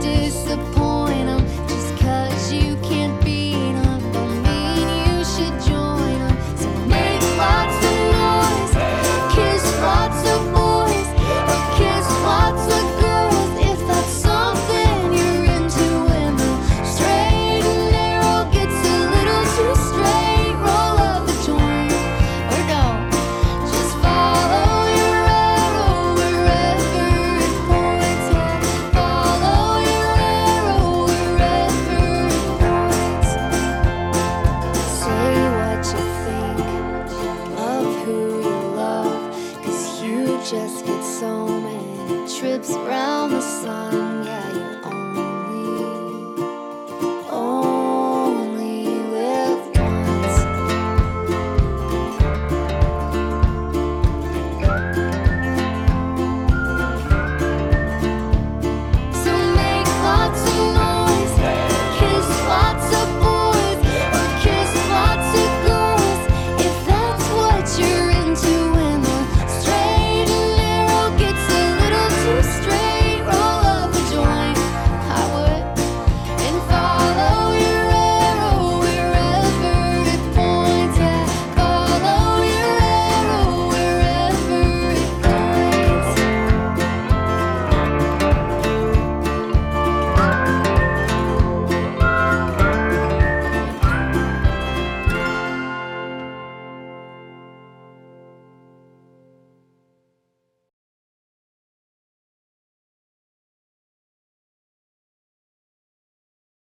disappoint them just cause you can't. just get so many trips round the sun.